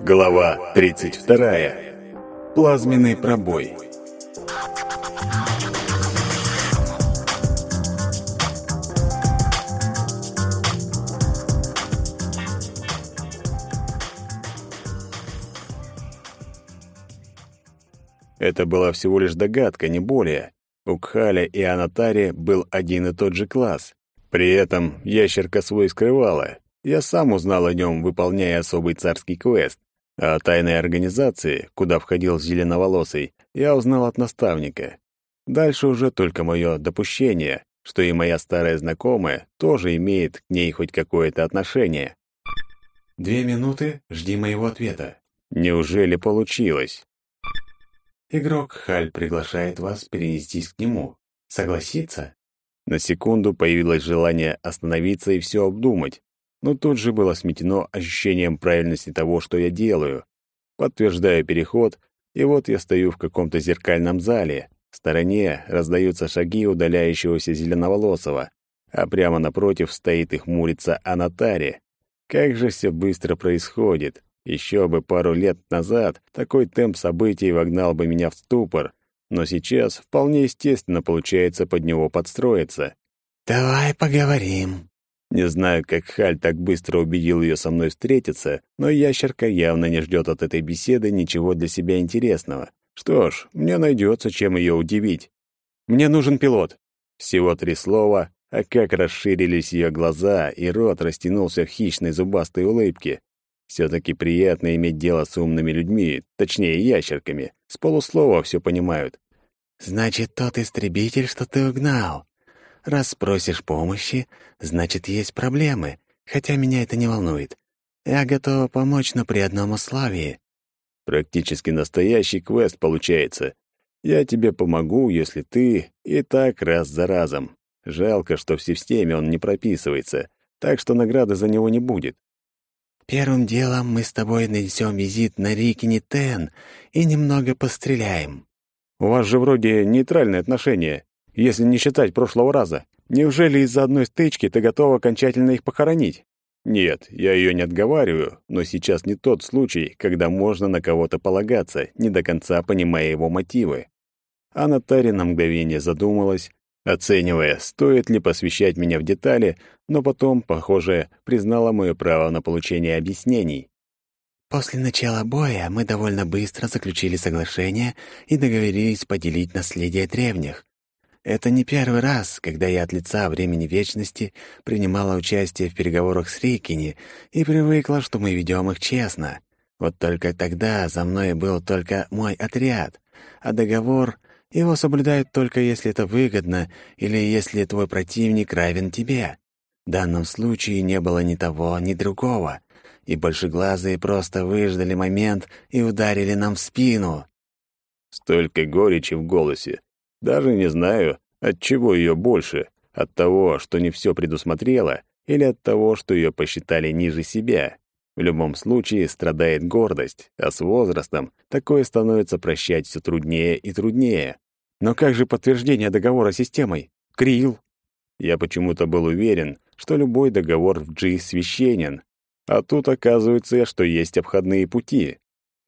Глава 32. Плазменный пробой. Это была всего лишь догадка, не более. У Кхаля и Анатари был один и тот же класс. При этом ящерка свой скрывала. Я сам узнал о нем, выполняя особый царский квест. А о тайной организации, куда входил зеленоволосый, я узнал от наставника. Дальше уже только мое допущение, что и моя старая знакомая тоже имеет к ней хоть какое-то отношение. «Две минуты, жди моего ответа». Неужели получилось? Игрок Халь приглашает вас перенестись к нему. Согласиться? На секунду появилось желание остановиться и все обдумать, но тут же было сметено ощущением правильности того, что я делаю. Подтверждаю переход, и вот я стою в каком-то зеркальном зале. В стороне раздаются шаги удаляющегося зеленоволосого, а прямо напротив стоит и хмурится Анатари. Как же все быстро происходит. Еще бы пару лет назад такой темп событий вогнал бы меня в ступор, но сейчас вполне естественно получается под него подстроиться. «Давай поговорим». Не знаю, как Халь так быстро убедил ее со мной встретиться, но ящерка явно не ждет от этой беседы ничего для себя интересного. Что ж, мне найдется, чем ее удивить. «Мне нужен пилот». Всего три слова, а как расширились ее глаза, и рот растянулся в хищной зубастой улыбке. Все-таки приятно иметь дело с умными людьми, точнее, ящерками. С полуслова все понимают. «Значит, тот истребитель, что ты угнал. Раз спросишь помощи, значит, есть проблемы, хотя меня это не волнует. Я готова помочь, но при одном условии». Практически настоящий квест получается. Я тебе помогу, если ты и так раз за разом. Жалко, что в системе он не прописывается, так что награды за него не будет. Первым делом мы с тобой нанесем визит на Рикини Тен и немного постреляем. У вас же вроде нейтральные отношения, если не считать прошлого раза. Неужели из-за одной стычки ты готова окончательно их похоронить? Нет, я ее не отговариваю, но сейчас не тот случай, когда можно на кого-то полагаться, не до конца понимая его мотивы. А Натари на мгновение задумалась, оценивая, стоит ли посвящать меня в детали, но потом, похоже, признала мое право на получение объяснений. После начала боя мы довольно быстро заключили соглашение и договорились поделить наследие древних. Это не первый раз, когда я от лица времени вечности принимала участие в переговорах с Рикини и привыкла, что мы ведем их честно. Вот только тогда за мной был только мой отряд, а договор его соблюдают только если это выгодно или если твой противник равен тебе. В данном случае не было ни того, ни другого, и большеглазые просто выждали момент и ударили нам в спину. Столько горечи в голосе. Даже не знаю, от чего ее больше, от того, что не все предусмотрела, или от того, что ее посчитали ниже себя. В любом случае страдает гордость, а с возрастом такое становится прощать все труднее и труднее. Но как же подтверждение договора с системой? Крил. Я почему-то был уверен, что любой договор в G священен. А тут оказывается, что есть обходные пути.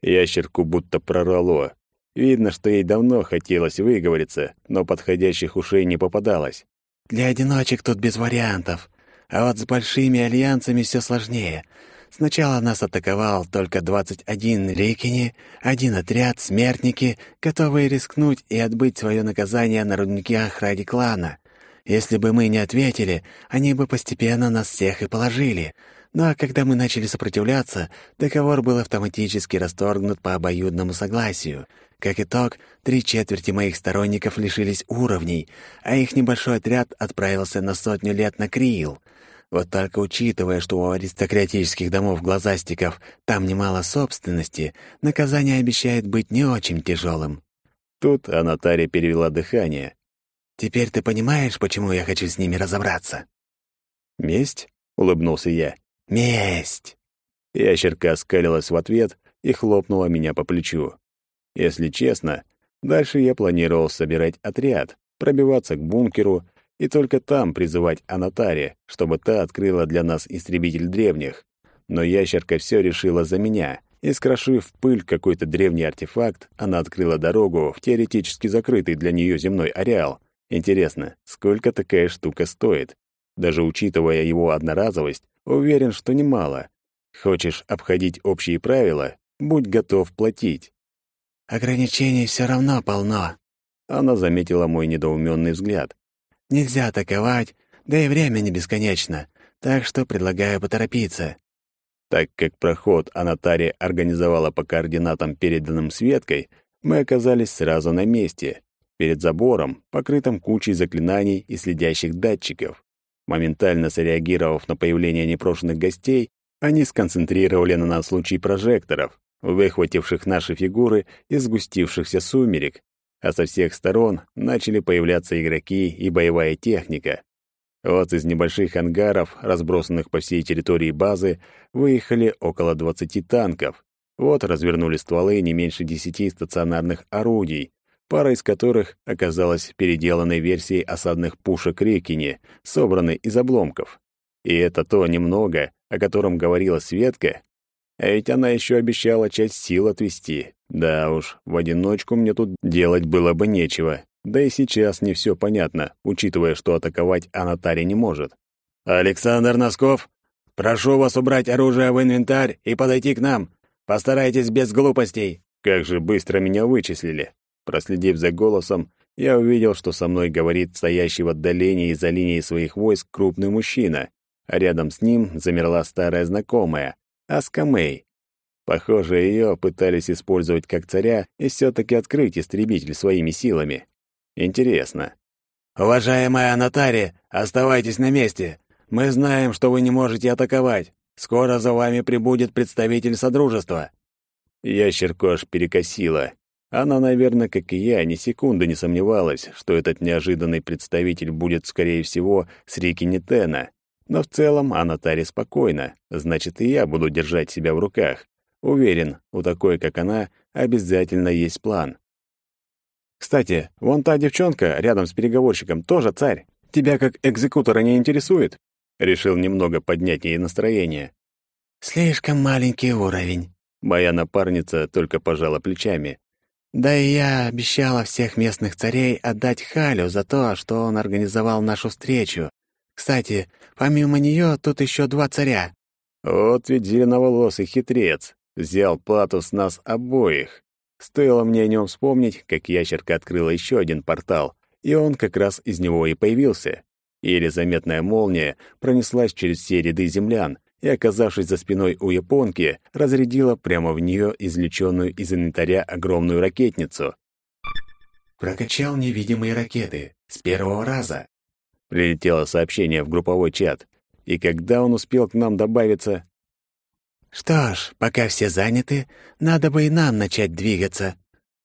Ящерку будто прорвало. Видно, что ей давно хотелось выговориться, но подходящих ушей не попадалось. «Для одиночек тут без вариантов. А вот с большими альянсами все сложнее. Сначала нас атаковал только 21 Рикини, один отряд, смертники, готовые рискнуть и отбыть свое наказание на рудниках ради клана. Если бы мы не ответили, они бы постепенно нас всех и положили. А когда мы начали сопротивляться, договор был автоматически расторгнут по обоюдному согласию. Как итог, три четверти моих сторонников лишились уровней, а их небольшой отряд отправился на сотню лет на Криил — вот только учитывая, что у аристократических домов глазастиков там немало собственности, наказание обещает быть не очень тяжелым. Тут Анатария перевела дыхание. «Теперь ты понимаешь, почему я хочу с ними разобраться?» «Месть?» — улыбнулся я. «Месть!» Ящерка оскалилась в ответ и хлопнула меня по плечу. Если честно, дальше я планировал собирать отряд, пробиваться к бункеру и только там призывать Анатаре, чтобы та открыла для нас истребитель древних. Но ящерка все решила за меня, и, скрошив пыль какой-то древний артефакт, она открыла дорогу в теоретически закрытый для нее земной ареал. Интересно, сколько такая штука стоит? Даже учитывая его одноразовость, уверен, что немало. Хочешь обходить общие правила, будь готов платить. Ограничений все равно полно. Она заметила мой недоуменный взгляд. Нельзя атаковать, да и время не бесконечно, так что предлагаю поторопиться. Так как проход Анатари организовала по координатам, переданным Светкой, мы оказались сразу на месте, перед забором, покрытым кучей заклинаний и следящих датчиков. Моментально среагировав на появление непрошенных гостей, они сконцентрировали на нас лучи прожекторов, выхвативших наши фигуры из сгустившихся сумерек, а со всех сторон начали появляться игроки и боевая техника. Вот из небольших ангаров, разбросанных по всей территории базы, выехали около 20 танков. Вот развернули стволы не меньше 10 стационарных орудий, пара из которых оказалась переделанной версией осадных пушек Рекини, собранной из обломков. И это то немного, о котором говорила Светка. А ведь она еще обещала часть сил отвести. Да уж, в одиночку мне тут делать было бы нечего. Да и сейчас не все понятно, учитывая, что атаковать Анатари не может. «Александр Носков, прошу вас убрать оружие в инвентарь и подойти к нам. Постарайтесь без глупостей». Как же быстро меня вычислили. Проследив за голосом, я увидел, что со мной говорит стоящий в отдалении за линией своих войск крупный мужчина, а рядом с ним замерла старая знакомая, Аскамей. Похоже, ее пытались использовать как царя и все-таки открыть истребитель своими силами. Интересно. «Уважаемая Анатария, оставайтесь на месте. Мы знаем, что вы не можете атаковать. Скоро за вами прибудет представитель Содружества». Ящерку аж перекосила. Она, наверное, как и я, ни секунды не сомневалась, что этот неожиданный представитель будет, скорее всего, с реки Нетена. Но в целом Анатари спокойна, значит, и я буду держать себя в руках. Уверен, у такой, как она, обязательно есть план. Кстати, вон та девчонка рядом с переговорщиком тоже царь. Тебя как экзекутора не интересует? Решил немного поднять ей настроение. Слишком маленький уровень. Моя напарница только пожала плечами. Да и я обещала всех местных царей отдать Халю за то, что он организовал нашу встречу. Кстати, помимо нее тут еще два царя. Вот ведь зеленоволосый хитрец. Взял плату с нас обоих. Стоило мне о нем вспомнить, как ящерка открыла еще один портал, и он как раз из него и появился. Еле заметная молния пронеслась через все ряды землян и, оказавшись за спиной у японки, разрядила прямо в нее извлеченную из инвентаря огромную ракетницу. «Прокачал невидимые ракеты. С первого раза». Прилетело сообщение в групповой чат, и когда он успел к нам добавиться, «Что ж, пока все заняты, надо бы и нам начать двигаться».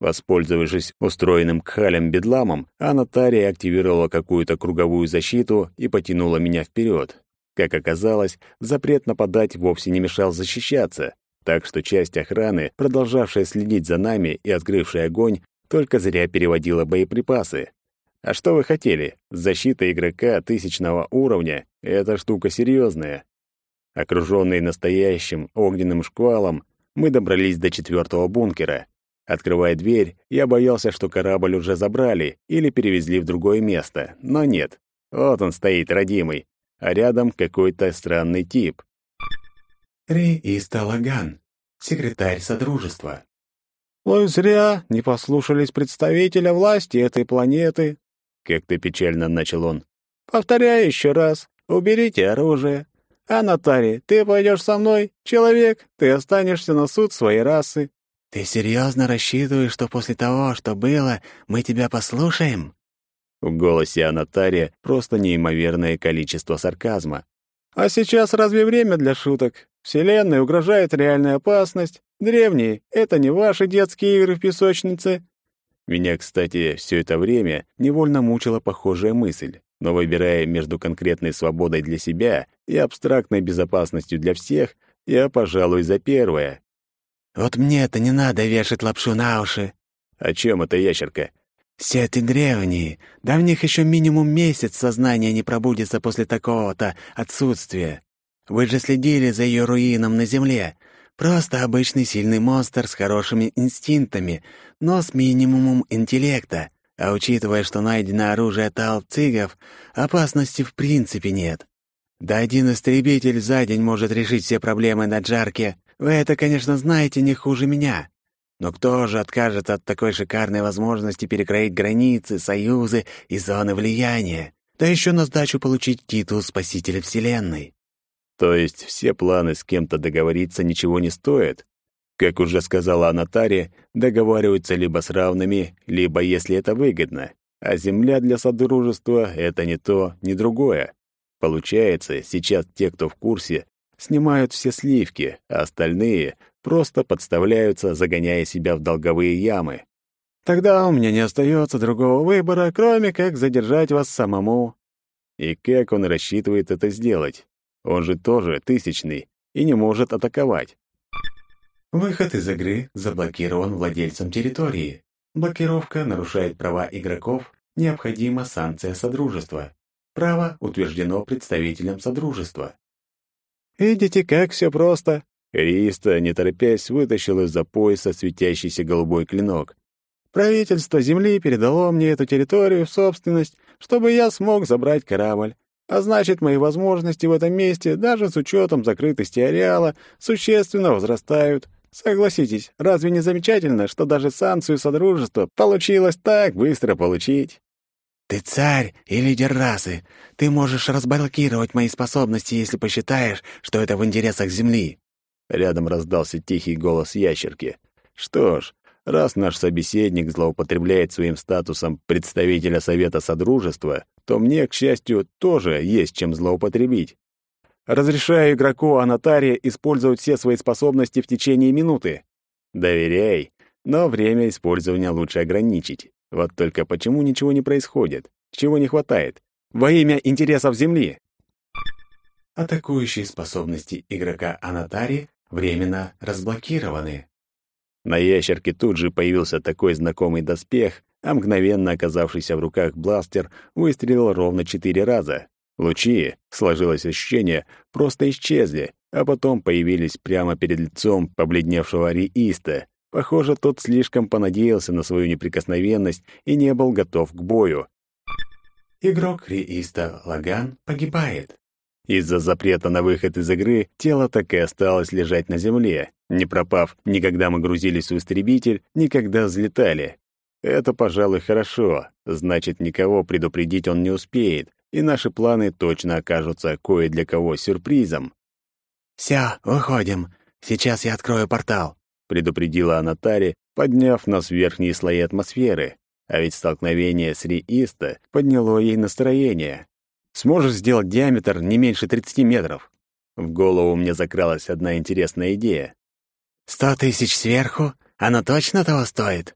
Воспользовавшись устроенным кхалем бедламом, Анатария активировала какую-то круговую защиту и потянула меня вперед. Как оказалось, запрет нападать вовсе не мешал защищаться, так что часть охраны, продолжавшая следить за нами и открывшая огонь, только зря переводила боеприпасы. А что вы хотели? Защита игрока тысячного уровня — это штука серьезная. Окруженные настоящим огненным шквалом, мы добрались до четвертого бункера. Открывая дверь, я боялся, что корабль уже забрали или перевезли в другое место, но нет. Вот он стоит, родимый, а рядом какой-то странный тип. Ри Исталаган, секретарь Содружества. «Ой, зря не послушались представителя власти этой планеты», — как-то печально начал он. «Повторяю еще раз, уберите оружие, а, Натари, ты пойдешь со мной? Человек, ты останешься на суд своей расы». «Ты серьезно рассчитываешь, что после того, что было, мы тебя послушаем?» В голосе Анатария просто неимоверное количество сарказма. «А сейчас разве время для шуток? Вселенной угрожает реальная опасность. Древние — это не ваши детские игры в песочнице». Меня, кстати, все это время невольно мучила похожая мысль но выбирая между конкретной свободой для себя и абстрактной безопасностью для всех, я, пожалуй, за первое. «Вот мне это не надо вешать лапшу на уши». «О чем это ящерка?» «Все ты древние. Да в них еще минимум месяц сознание не пробудется после такого-то отсутствия. Вы же следили за ее руином на земле. Просто обычный сильный монстр с хорошими инстинктами, но с минимумом интеллекта. А учитывая, что найдено оружие талцигов, опасности в принципе нет. Да один истребитель за день может решить все проблемы на Джарке. Вы это, конечно, знаете не хуже меня. Но кто же откажется от такой шикарной возможности перекроить границы, союзы и зоны влияния? Да еще на сдачу получить титул Спасителя Вселенной. То есть все планы с кем-то договориться ничего не стоят? Как уже сказала Анатария, договариваются либо с равными, либо если это выгодно. А земля для содружества — это не то, ни другое. Получается, сейчас те, кто в курсе, снимают все сливки, а остальные просто подставляются, загоняя себя в долговые ямы. Тогда у меня не остается другого выбора, кроме как задержать вас самому. И как он рассчитывает это сделать? Он же тоже тысячный и не может атаковать. Выход из игры заблокирован владельцем территории. Блокировка нарушает права игроков, необходима санкция Содружества. Право утверждено представителем Содружества. «Видите, как все просто?» Риста, не торопясь, вытащил из-за пояса светящийся голубой клинок. «Правительство Земли передало мне эту территорию в собственность, чтобы я смог забрать корабль. А значит, мои возможности в этом месте, даже с учетом закрытости ареала, существенно возрастают. Согласитесь, разве не замечательно, что даже санкцию Содружества получилось так быстро получить? «Ты царь и лидер расы. Ты можешь разблокировать мои способности, если посчитаешь, что это в интересах Земли». Рядом раздался тихий голос ящерки. «Что ж, раз наш собеседник злоупотребляет своим статусом представителя Совета Содружества, то мне, к счастью, тоже есть чем злоупотребить. Разрешаю игроку Анатария использовать все свои способности в течение минуты. Доверяй, но время использования лучше ограничить. Вот только почему ничего не происходит? Чего не хватает? Во имя интересов Земли. Атакующие способности игрока Анатари временно разблокированы. На ящерке тут же появился такой знакомый доспех, а мгновенно оказавшийся в руках бластер выстрелил ровно четыре раза. Лучи, сложилось ощущение, просто исчезли, а потом появились прямо перед лицом побледневшего Рииста. Похоже, тот слишком понадеялся на свою неприкосновенность и не был готов к бою. Игрок Рииста Лаган погибает. Из-за запрета на выход из игры тело так и осталось лежать на земле, не пропав ни когда мы грузились в истребитель, ни когда взлетали. Это, пожалуй, хорошо. Значит, никого предупредить он не успеет, и наши планы точно окажутся кое для кого сюрпризом. «Всё, выходим. Сейчас я открою портал», — предупредила Анатари, подняв нас в верхние слои атмосферы. А ведь столкновение с Рииста подняло ей настроение. «Сможешь сделать диаметр не меньше 30 метров?» В голову мне закралась одна интересная идея. «Сто тысяч сверху? Оно точно того стоит?»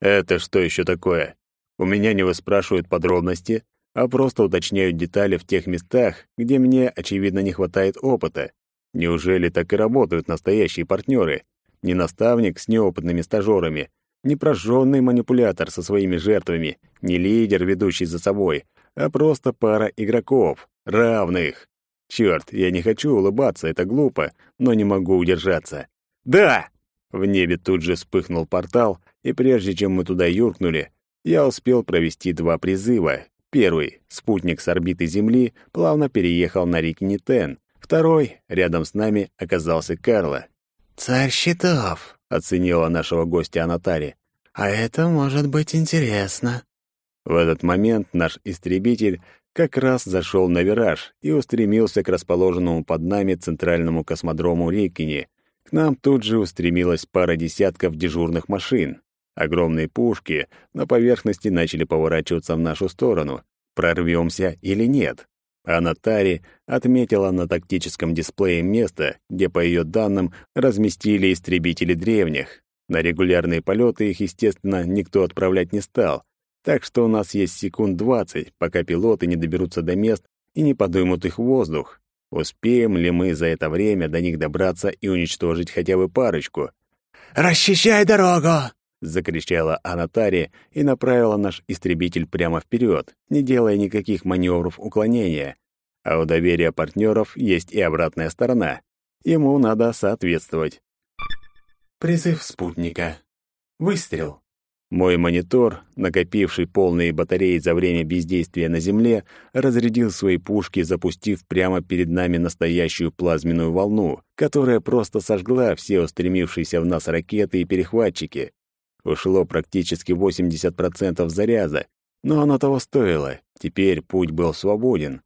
Это что еще такое? У меня не выспрашивают подробности, а просто уточняют детали в тех местах, где мне, очевидно, не хватает опыта. Неужели так и работают настоящие партнеры? Не наставник с неопытными стажерами, не прожженный манипулятор со своими жертвами, не лидер, ведущий за собой, а просто пара игроков, равных. Черт, я не хочу улыбаться, это глупо, но не могу удержаться. «Да!» В небе тут же вспыхнул портал, и прежде чем мы туда юркнули, я успел провести два призыва. Первый, спутник с орбиты Земли, плавно переехал на Рикнитен. Второй, рядом с нами, оказался Карло. «Царь щитов», — оценила нашего гостя Анатари. «А это может быть интересно». В этот момент наш истребитель как раз зашел на вираж и устремился к расположенному под нами центральному космодрому Рикини. К нам тут же устремилась пара десятков дежурных машин. Огромные пушки на поверхности начали поворачиваться в нашу сторону. Прорвемся или нет? А Натари отметила на тактическом дисплее место, где, по ее данным, разместили истребители древних. На регулярные полеты их, естественно, никто отправлять не стал, так что у нас есть секунд двадцать, пока пилоты не доберутся до мест и не подымут их в воздух. Успеем ли мы за это время до них добраться и уничтожить хотя бы парочку? «Расчищай дорогу!» закричала Анатари и направила наш истребитель прямо вперед, не делая никаких маневров уклонения. А у доверия партнеров есть и обратная сторона. Ему надо соответствовать. Призыв спутника. Выстрел. Мой монитор, накопивший полные батареи за время бездействия на Земле, разрядил свои пушки, запустив прямо перед нами настоящую плазменную волну, которая просто сожгла все устремившиеся в нас ракеты и перехватчики. Ушло практически 80% заряда, но оно того стоило. Теперь путь был свободен.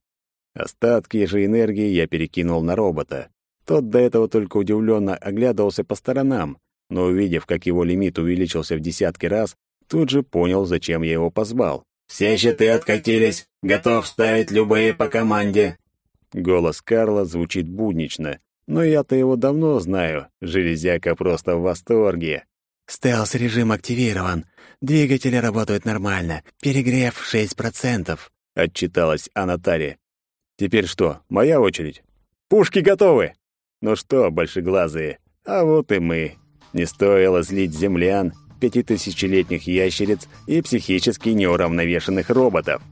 Остатки же энергии я перекинул на робота. Тот до этого только удивленно оглядывался по сторонам, но увидев, как его лимит увеличился в десятки раз, тут же понял, зачем я его позвал. «Все щиты откатились. Готов ставить любые по команде». Голос Карла звучит буднично, но я-то его давно знаю. Железяка просто в восторге. «Стелс-режим активирован. Двигатели работают нормально. Перегрев 6%, — отчиталась Анатария. «Теперь что, моя очередь? Пушки готовы!» «Ну что, большеглазые, а вот и мы. Не стоило злить землян, пятитысячелетних ящериц и психически неуравновешенных роботов.